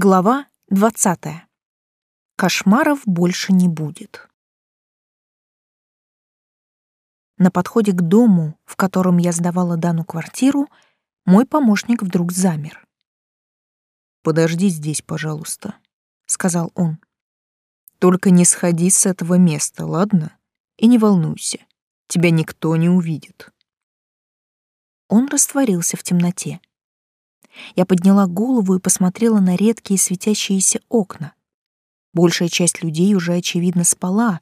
Глава 20. Кошмаров больше не будет. На подходе к дому, в котором я сдавала Дану квартиру, мой помощник вдруг замер. «Подожди здесь, пожалуйста», — сказал он. «Только не сходи с этого места, ладно? И не волнуйся, тебя никто не увидит». Он растворился в темноте. Я подняла голову и посмотрела на редкие светящиеся окна. Большая часть людей уже, очевидно, спала,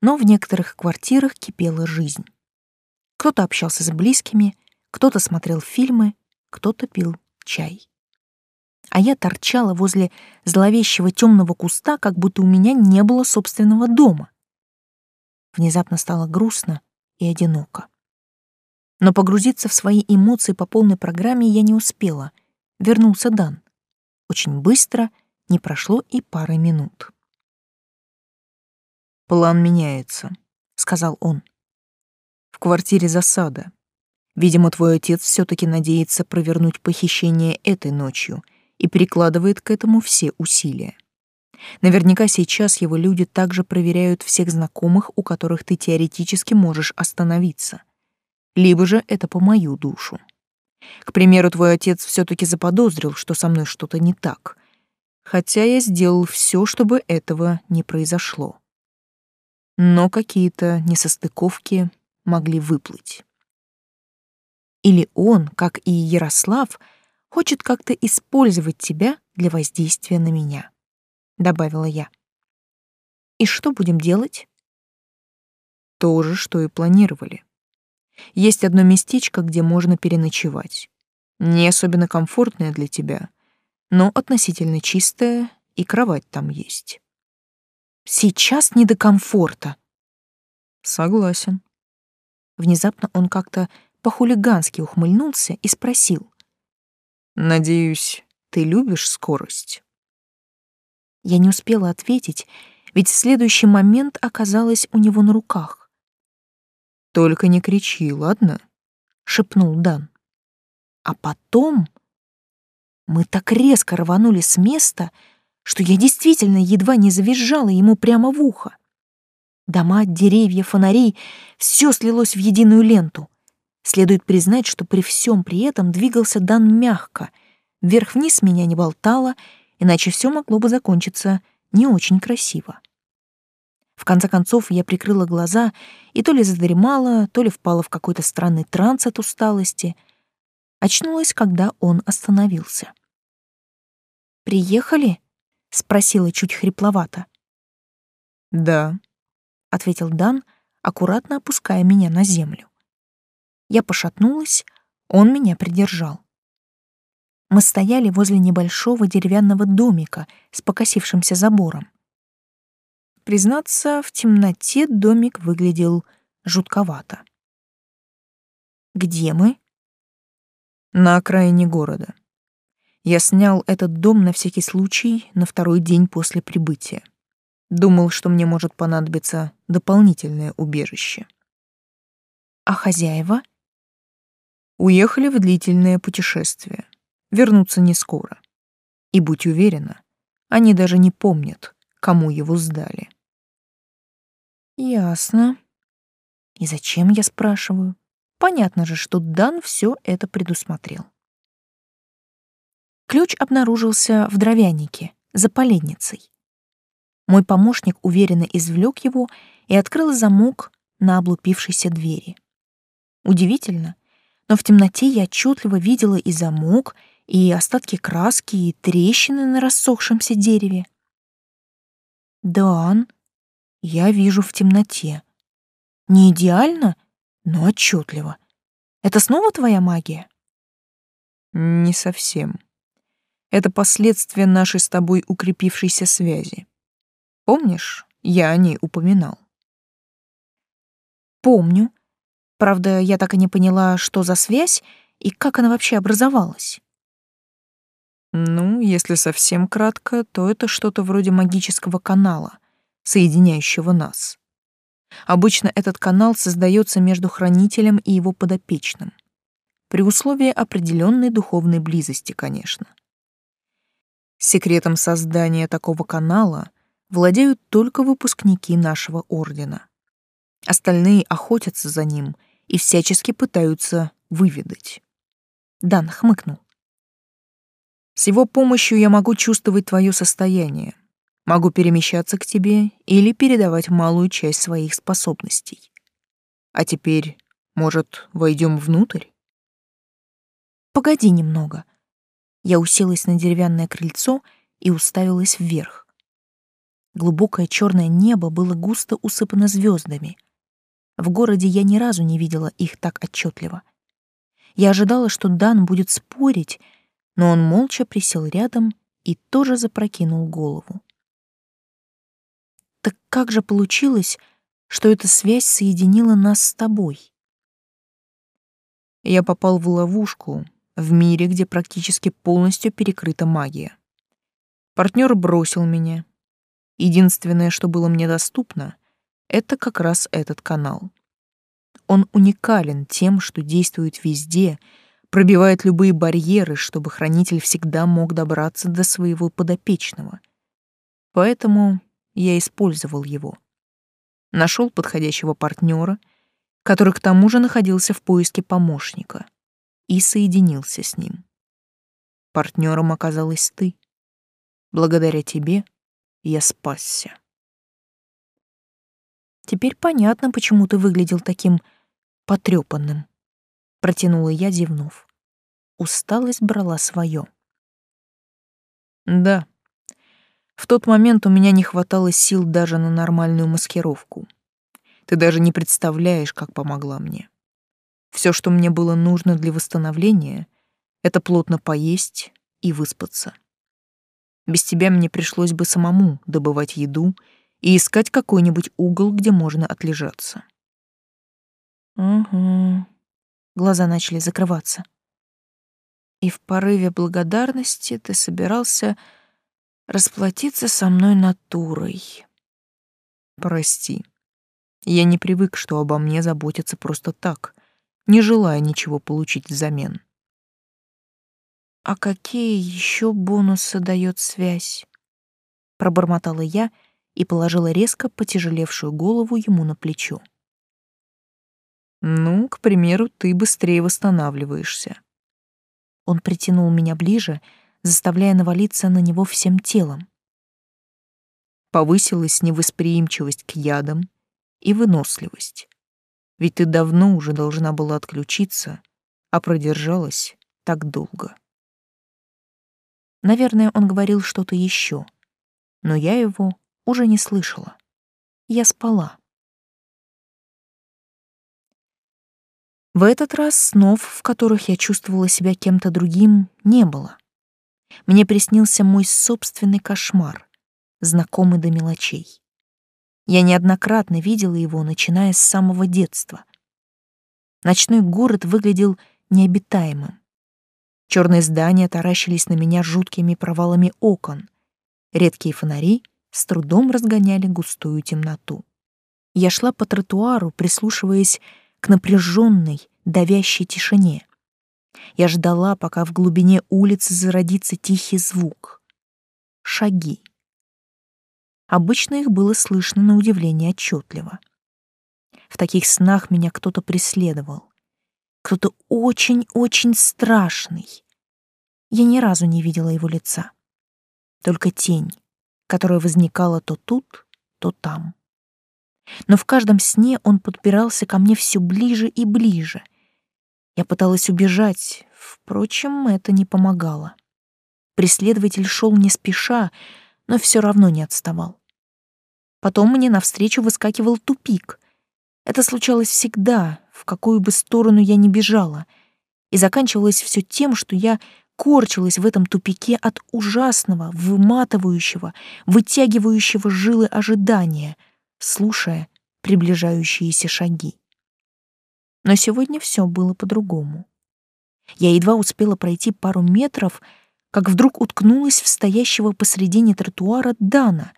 но в некоторых квартирах кипела жизнь. Кто-то общался с близкими, кто-то смотрел фильмы, кто-то пил чай. А я торчала возле зловещего темного куста, как будто у меня не было собственного дома. Внезапно стало грустно и одиноко. Но погрузиться в свои эмоции по полной программе я не успела — вернулся Дан. Очень быстро, не прошло и пары минут. «План меняется», — сказал он. «В квартире засада. Видимо, твой отец все таки надеется провернуть похищение этой ночью и прикладывает к этому все усилия. Наверняка сейчас его люди также проверяют всех знакомых, у которых ты теоретически можешь остановиться. Либо же это по мою душу. К примеру, твой отец все-таки заподозрил, что со мной что-то не так, хотя я сделал все, чтобы этого не произошло. Но какие-то несостыковки могли выплыть. Или он, как и Ярослав, хочет как-то использовать тебя для воздействия на меня, добавила я. И что будем делать? То же, что и планировали. Есть одно местечко, где можно переночевать. Не особенно комфортное для тебя, но относительно чистое, и кровать там есть. Сейчас не до комфорта. Согласен. Внезапно он как-то по-хулигански ухмыльнулся и спросил. «Надеюсь, ты любишь скорость?» Я не успела ответить, ведь в следующий момент оказалась у него на руках. Только не кричи, ладно? шепнул Дан. А потом мы так резко рванули с места, что я действительно едва не завизжала ему прямо в ухо. Дома, деревья, фонари — все слилось в единую ленту. Следует признать, что при всем при этом двигался Дан мягко. Вверх-вниз меня не болтало, иначе все могло бы закончиться не очень красиво. В конце концов я прикрыла глаза и то ли задремала, то ли впала в какой-то странный транс от усталости. Очнулась, когда он остановился. «Приехали?» — спросила чуть хрипловато. «Да», — ответил Дан, аккуратно опуская меня на землю. Я пошатнулась, он меня придержал. Мы стояли возле небольшого деревянного домика с покосившимся забором. Признаться, в темноте домик выглядел жутковато. «Где мы?» «На окраине города. Я снял этот дом на всякий случай на второй день после прибытия. Думал, что мне может понадобиться дополнительное убежище». «А хозяева?» «Уехали в длительное путешествие. Вернутся не скоро. И будь уверена, они даже не помнят, кому его сдали». Ясно. И зачем я спрашиваю? Понятно же, что Дан все это предусмотрел. Ключ обнаружился в дровянике, за поленницей. Мой помощник уверенно извлек его и открыл замок на облупившейся двери. Удивительно, но в темноте я отчетливо видела и замок, и остатки краски, и трещины на рассохшемся дереве. «Дан, я вижу в темноте. Не идеально, но отчетливо. Это снова твоя магия? Не совсем. Это последствия нашей с тобой укрепившейся связи. Помнишь, я о ней упоминал? Помню. Правда, я так и не поняла, что за связь и как она вообще образовалась. Ну, если совсем кратко, то это что-то вроде магического канала — соединяющего нас. Обычно этот канал создается между хранителем и его подопечным. При условии определенной духовной близости, конечно. Секретом создания такого канала владеют только выпускники нашего ордена. Остальные охотятся за ним и всячески пытаются выведать. Дан хмыкнул. С его помощью я могу чувствовать твое состояние, могу перемещаться к тебе или передавать малую часть своих способностей. А теперь, может, войдем внутрь? Погоди немного. Я уселась на деревянное крыльцо и уставилась вверх. Глубокое черное небо было густо усыпано звездами. В городе я ни разу не видела их так отчетливо. Я ожидала, что Дан будет спорить, но он молча присел рядом и тоже запрокинул голову. Так как же получилось, что эта связь соединила нас с тобой? Я попал в ловушку в мире, где практически полностью перекрыта магия. Партнер бросил меня. Единственное, что было мне доступно, это как раз этот канал. Он уникален тем, что действует везде — пробивает любые барьеры, чтобы хранитель всегда мог добраться до своего подопечного. Поэтому я использовал его. Нашел подходящего партнера, который к тому же находился в поиске помощника, и соединился с ним. Партнером оказалась ты. Благодаря тебе я спасся. Теперь понятно, почему ты выглядел таким потрепанным, протянула я, зевнув. Усталость брала свое. Да. В тот момент у меня не хватало сил даже на нормальную маскировку. Ты даже не представляешь, как помогла мне. Все, что мне было нужно для восстановления, это плотно поесть и выспаться. Без тебя мне пришлось бы самому добывать еду и искать какой-нибудь угол, где можно отлежаться. Угу. Глаза начали закрываться и в порыве благодарности ты собирался расплатиться со мной натурой. Прости. Я не привык, что обо мне заботятся просто так, не желая ничего получить взамен. А какие еще бонусы дает связь? Пробормотала я и положила резко потяжелевшую голову ему на плечо. Ну, к примеру, ты быстрее восстанавливаешься. Он притянул меня ближе, заставляя навалиться на него всем телом. Повысилась невосприимчивость к ядам и выносливость. Ведь ты давно уже должна была отключиться, а продержалась так долго. Наверное, он говорил что-то еще, но я его уже не слышала. Я спала. В этот раз снов, в которых я чувствовала себя кем-то другим, не было. Мне приснился мой собственный кошмар, знакомый до мелочей. Я неоднократно видела его, начиная с самого детства. Ночной город выглядел необитаемым. Черные здания таращились на меня жуткими провалами окон. Редкие фонари с трудом разгоняли густую темноту. Я шла по тротуару, прислушиваясь к напряженной, давящей тишине. Я ждала, пока в глубине улицы зародится тихий звук. Шаги. Обычно их было слышно на удивление отчетливо. В таких снах меня кто-то преследовал. Кто-то очень-очень страшный. Я ни разу не видела его лица. Только тень, которая возникала то тут, то там но в каждом сне он подбирался ко мне все ближе и ближе. Я пыталась убежать, впрочем, это не помогало. Преследователь шел не спеша, но все равно не отставал. Потом мне навстречу выскакивал тупик. Это случалось всегда, в какую бы сторону я ни бежала, и заканчивалось все тем, что я корчилась в этом тупике от ужасного, выматывающего, вытягивающего жилы ожидания — слушая приближающиеся шаги. Но сегодня все было по-другому. Я едва успела пройти пару метров, как вдруг уткнулась в стоящего посредине тротуара Дана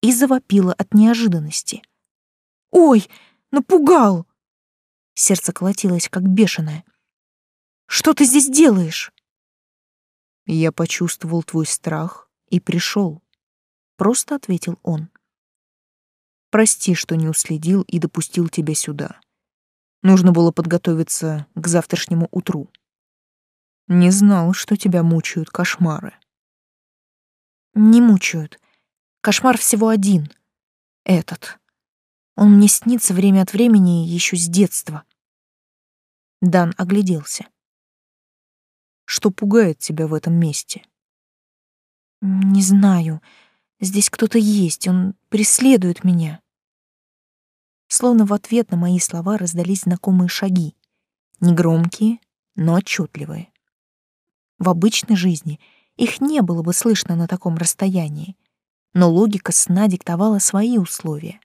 и завопила от неожиданности. «Ой, напугал!» Сердце колотилось, как бешеное. «Что ты здесь делаешь?» Я почувствовал твой страх и пришел. Просто ответил он. Прости, что не уследил и допустил тебя сюда. Нужно было подготовиться к завтрашнему утру. Не знал, что тебя мучают кошмары. Не мучают. Кошмар всего один. Этот. Он мне снится время от времени еще с детства. Дан огляделся. Что пугает тебя в этом месте? Не знаю. Здесь кто-то есть, он преследует меня. Словно в ответ на мои слова раздались знакомые шаги. Негромкие, но отчетливые. В обычной жизни их не было бы слышно на таком расстоянии, но логика сна диктовала свои условия.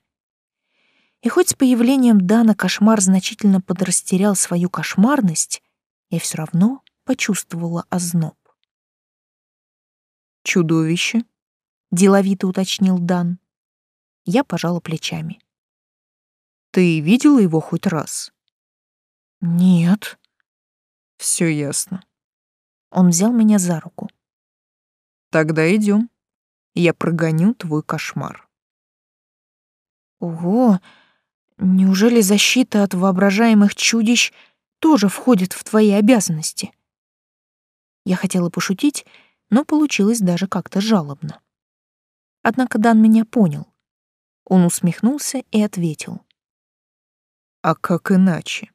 И хоть с появлением Дана кошмар значительно подрастерял свою кошмарность, я все равно почувствовала озноб. «Чудовище?» — деловито уточнил Дан. Я пожала плечами. «Ты видела его хоть раз?» «Нет». «Все ясно». Он взял меня за руку. «Тогда идем. Я прогоню твой кошмар». «Ого! Неужели защита от воображаемых чудищ тоже входит в твои обязанности?» Я хотела пошутить, но получилось даже как-то жалобно. Однако Дан меня понял. Он усмехнулся и ответил. «А как иначе?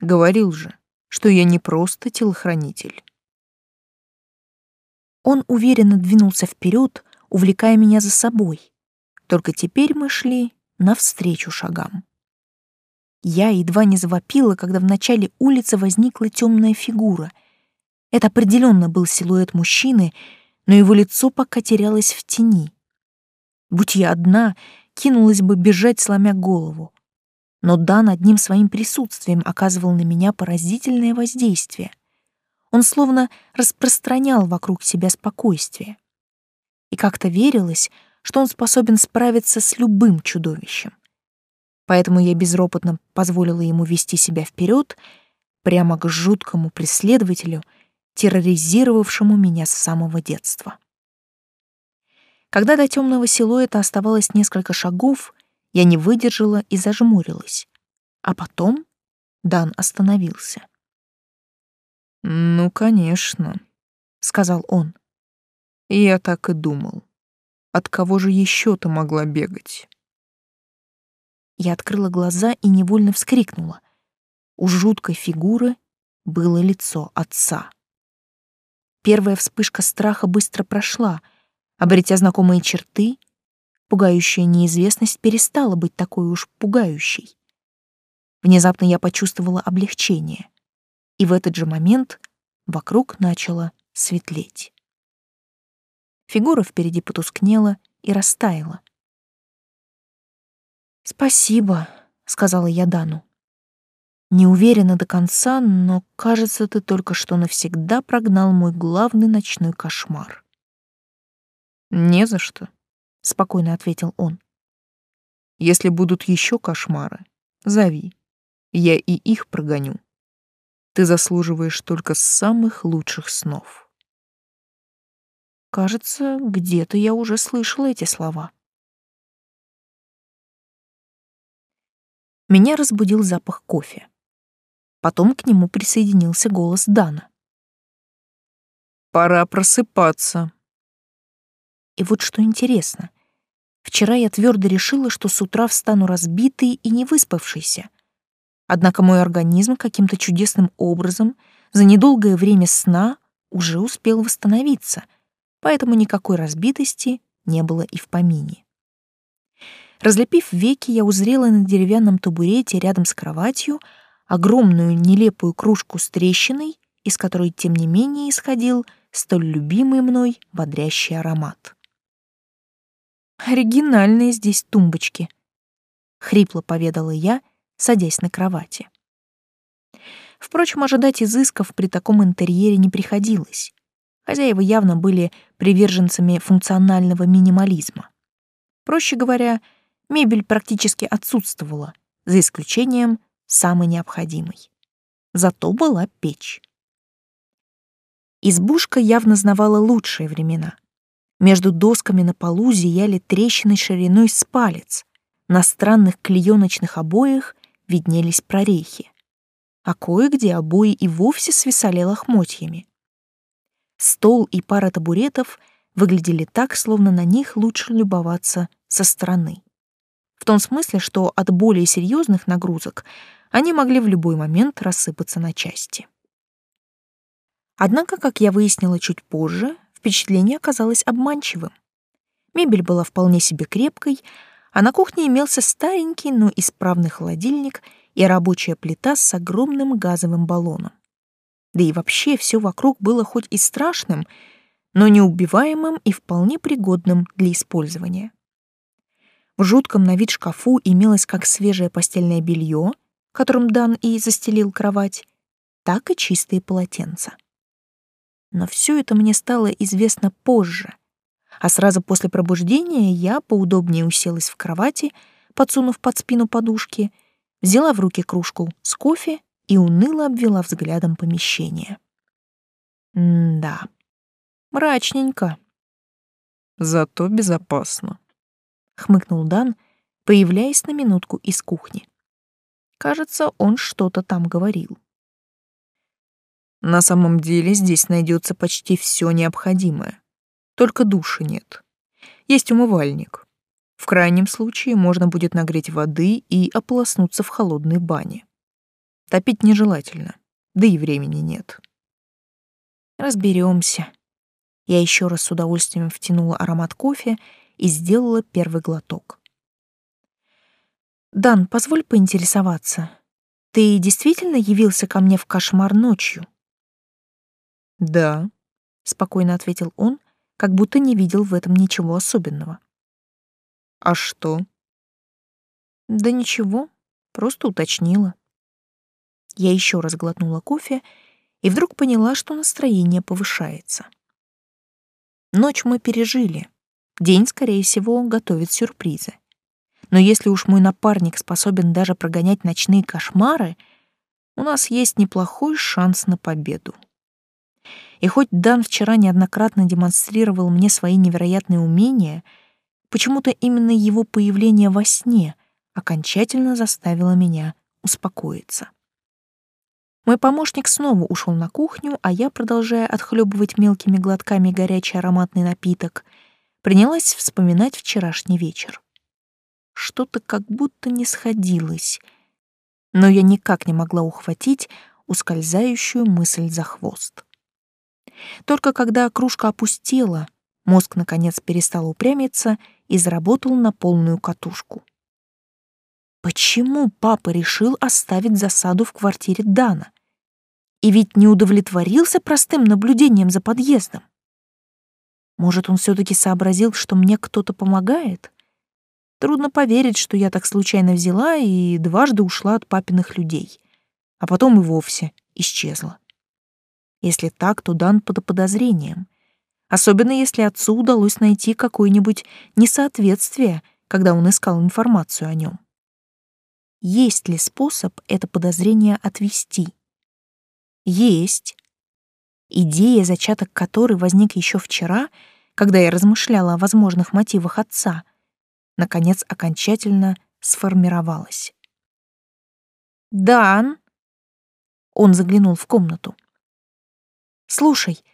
Говорил же, что я не просто телохранитель». Он уверенно двинулся вперед, увлекая меня за собой. Только теперь мы шли навстречу шагам. Я едва не завопила, когда в начале улицы возникла темная фигура — это определенно был силуэт мужчины, но его лицо пока терялось в тени. Будь я одна, кинулась бы бежать, сломя голову. Но Дан одним своим присутствием оказывал на меня поразительное воздействие. Он словно распространял вокруг себя спокойствие. И как-то верилось, что он способен справиться с любым чудовищем. Поэтому я безропотно позволила ему вести себя вперед, прямо к жуткому преследователю — терроризировавшему меня с самого детства. Когда до темного силуэта оставалось несколько шагов, я не выдержала и зажмурилась. А потом Дан остановился. «Ну, конечно», — сказал он. «Я так и думал. От кого же еще ты могла бегать?» Я открыла глаза и невольно вскрикнула. У жуткой фигуры было лицо отца. Первая вспышка страха быстро прошла. Обретя знакомые черты, пугающая неизвестность перестала быть такой уж пугающей. Внезапно я почувствовала облегчение. И в этот же момент вокруг начало светлеть. Фигура впереди потускнела и растаяла. «Спасибо», — сказала я Дану. Не уверена до конца, но, кажется, ты только что навсегда прогнал мой главный ночной кошмар. Не за что, спокойно ответил он. Если будут еще кошмары, зови. Я и их прогоню. Ты заслуживаешь только самых лучших снов. Кажется, где-то я уже слышала эти слова. Меня разбудил запах кофе. Потом к нему присоединился голос Дана. «Пора просыпаться». И вот что интересно. Вчера я твердо решила, что с утра встану разбитой и не выспавшейся. Однако мой организм каким-то чудесным образом за недолгое время сна уже успел восстановиться, поэтому никакой разбитости не было и в помине. Разлепив веки, я узрела на деревянном табурете рядом с кроватью огромную нелепую кружку с трещиной, из которой, тем не менее, исходил столь любимый мной бодрящий аромат. «Оригинальные здесь тумбочки», — хрипло поведала я, садясь на кровати. Впрочем, ожидать изысков при таком интерьере не приходилось. Хозяева явно были приверженцами функционального минимализма. Проще говоря, мебель практически отсутствовала, за исключением самый необходимый. Зато была печь. Избушка явно знавала лучшие времена. Между досками на полу зияли трещины шириной с палец. На странных клееночных обоях виднелись прорехи. А кое-где обои и вовсе свисали лохмотьями. Стол и пара табуретов выглядели так, словно на них лучше любоваться со стороны. В том смысле, что от более серьезных нагрузок они могли в любой момент рассыпаться на части. Однако, как я выяснила чуть позже, впечатление оказалось обманчивым. Мебель была вполне себе крепкой, а на кухне имелся старенький, но исправный холодильник и рабочая плита с огромным газовым баллоном. Да и вообще все вокруг было хоть и страшным, но неубиваемым и вполне пригодным для использования. В жутком на вид шкафу имелось как свежее постельное белье, которым Дан и застелил кровать, так и чистые полотенца. Но все это мне стало известно позже, а сразу после пробуждения я поудобнее уселась в кровати, подсунув под спину подушки, взяла в руки кружку с кофе и уныло обвела взглядом помещение. М-да, мрачненько. Зато безопасно, хмыкнул Дан, появляясь на минутку из кухни. Кажется, он что-то там говорил. На самом деле здесь найдется почти все необходимое. Только души нет. Есть умывальник. В крайнем случае можно будет нагреть воды и ополоснуться в холодной бане. Топить нежелательно, да и времени нет. Разберемся. Я еще раз с удовольствием втянула аромат кофе и сделала первый глоток. «Дан, позволь поинтересоваться. Ты действительно явился ко мне в кошмар ночью?» «Да», — спокойно ответил он, как будто не видел в этом ничего особенного. «А что?» «Да ничего, просто уточнила». Я еще раз глотнула кофе и вдруг поняла, что настроение повышается. Ночь мы пережили. День, скорее всего, готовит сюрпризы. Но если уж мой напарник способен даже прогонять ночные кошмары, у нас есть неплохой шанс на победу. И хоть Дан вчера неоднократно демонстрировал мне свои невероятные умения, почему-то именно его появление во сне окончательно заставило меня успокоиться. Мой помощник снова ушел на кухню, а я, продолжая отхлебывать мелкими глотками горячий ароматный напиток, принялась вспоминать вчерашний вечер. Что-то как будто не сходилось, но я никак не могла ухватить ускользающую мысль за хвост. Только когда кружка опустела, мозг наконец перестал упрямиться и заработал на полную катушку. Почему папа решил оставить засаду в квартире Дана? И ведь не удовлетворился простым наблюдением за подъездом. Может, он все таки сообразил, что мне кто-то помогает? Трудно поверить, что я так случайно взяла и дважды ушла от папиных людей, а потом и вовсе исчезла. Если так, то Дан под подозрением. Особенно если отцу удалось найти какое-нибудь несоответствие, когда он искал информацию о нем. Есть ли способ это подозрение отвести? Есть. Идея, зачаток которой возник еще вчера, когда я размышляла о возможных мотивах отца, наконец окончательно сформировалась. «Дан!» Он заглянул в комнату. Слушай,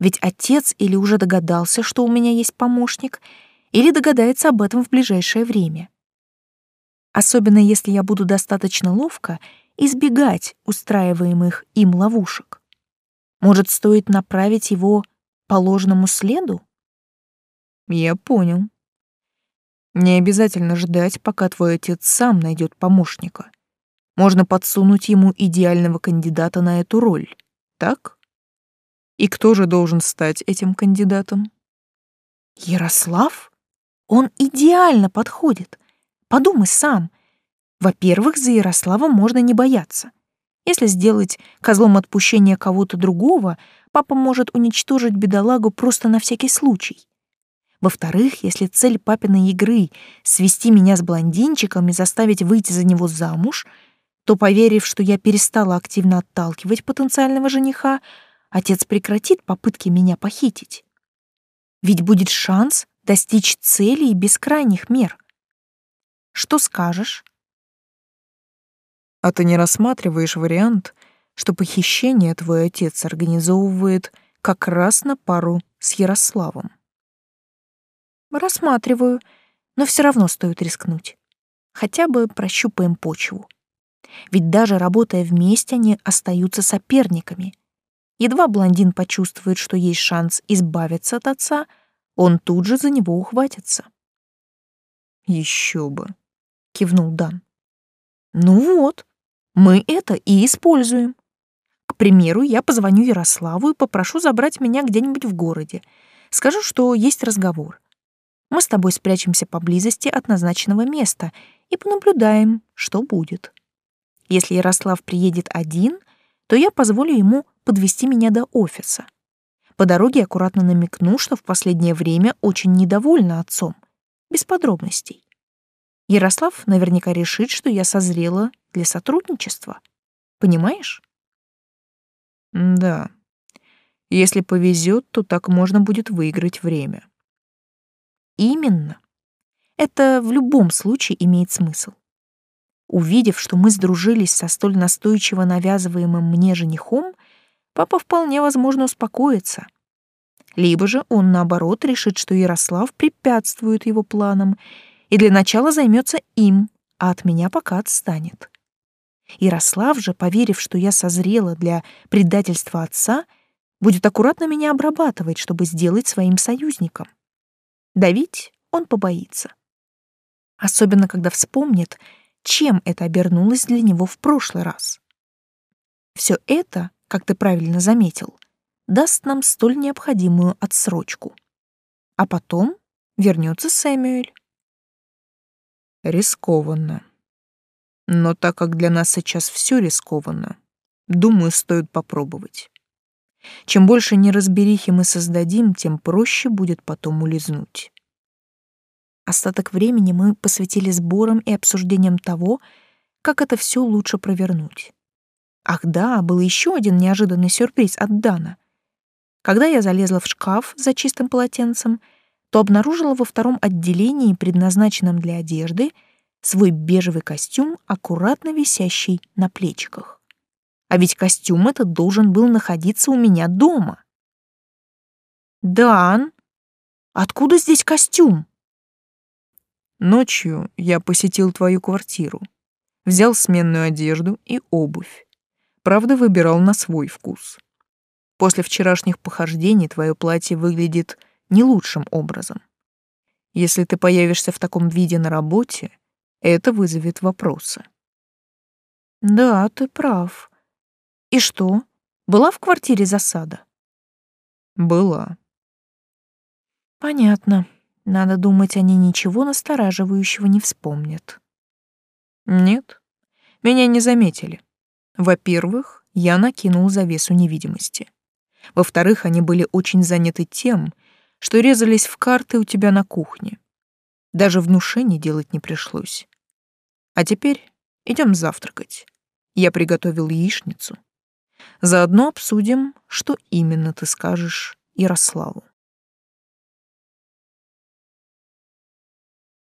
ведь отец или уже догадался, что у меня есть помощник, или догадается об этом в ближайшее время. Особенно если я буду достаточно ловко избегать устраиваемых им ловушек. Может, стоит направить его по ложному следу? Я понял. Не обязательно ждать, пока твой отец сам найдет помощника. Можно подсунуть ему идеального кандидата на эту роль, так? И кто же должен стать этим кандидатом? Ярослав? Он идеально подходит. Подумай сам. Во-первых, за Ярослава можно не бояться. Если сделать козлом отпущения кого-то другого, папа может уничтожить бедолагу просто на всякий случай. Во-вторых, если цель папиной игры — свести меня с блондинчиком и заставить выйти за него замуж, то, поверив, что я перестала активно отталкивать потенциального жениха, отец прекратит попытки меня похитить. Ведь будет шанс достичь цели и без крайних мер. Что скажешь? А ты не рассматриваешь вариант, что похищение твой отец организовывает как раз на пару с Ярославом? Рассматриваю, но все равно стоит рискнуть. Хотя бы прощупаем почву. Ведь даже работая вместе, они остаются соперниками. Едва блондин почувствует, что есть шанс избавиться от отца, он тут же за него ухватится. Еще бы, кивнул Дан. Ну вот, мы это и используем. К примеру, я позвоню Ярославу и попрошу забрать меня где-нибудь в городе. Скажу, что есть разговор. Мы с тобой спрячемся поблизости от назначенного места и понаблюдаем, что будет. Если Ярослав приедет один, то я позволю ему подвести меня до офиса. По дороге аккуратно намекну, что в последнее время очень недовольна отцом, без подробностей. Ярослав наверняка решит, что я созрела для сотрудничества. Понимаешь? Да. Если повезет, то так можно будет выиграть время. Именно. Это в любом случае имеет смысл. Увидев, что мы сдружились со столь настойчиво навязываемым мне женихом, папа вполне возможно успокоится. Либо же он, наоборот, решит, что Ярослав препятствует его планам и для начала займется им, а от меня пока отстанет. Ярослав же, поверив, что я созрела для предательства отца, будет аккуратно меня обрабатывать, чтобы сделать своим союзником. Давить он побоится. Особенно, когда вспомнит, чем это обернулось для него в прошлый раз. Все это, как ты правильно заметил, даст нам столь необходимую отсрочку. А потом вернется Сэмюэль. Рискованно. Но так как для нас сейчас все рискованно, думаю, стоит попробовать. Чем больше неразберихи мы создадим, тем проще будет потом улизнуть. Остаток времени мы посвятили сборам и обсуждениям того, как это все лучше провернуть. Ах да, был еще один неожиданный сюрприз от Дана. Когда я залезла в шкаф за чистым полотенцем, то обнаружила во втором отделении, предназначенном для одежды, свой бежевый костюм, аккуратно висящий на плечиках. А ведь костюм этот должен был находиться у меня дома. «Дан, откуда здесь костюм?» Ночью я посетил твою квартиру, взял сменную одежду и обувь. Правда, выбирал на свой вкус. После вчерашних похождений твое платье выглядит не лучшим образом. Если ты появишься в таком виде на работе, это вызовет вопросы. Да, ты прав. И что? Была в квартире засада? Была. Понятно. Надо думать, они ничего настораживающего не вспомнят. Нет, меня не заметили. Во-первых, я накинул завесу невидимости. Во-вторых, они были очень заняты тем, что резались в карты у тебя на кухне. Даже внушений делать не пришлось. А теперь идем завтракать. Я приготовил яичницу. Заодно обсудим, что именно ты скажешь Ярославу.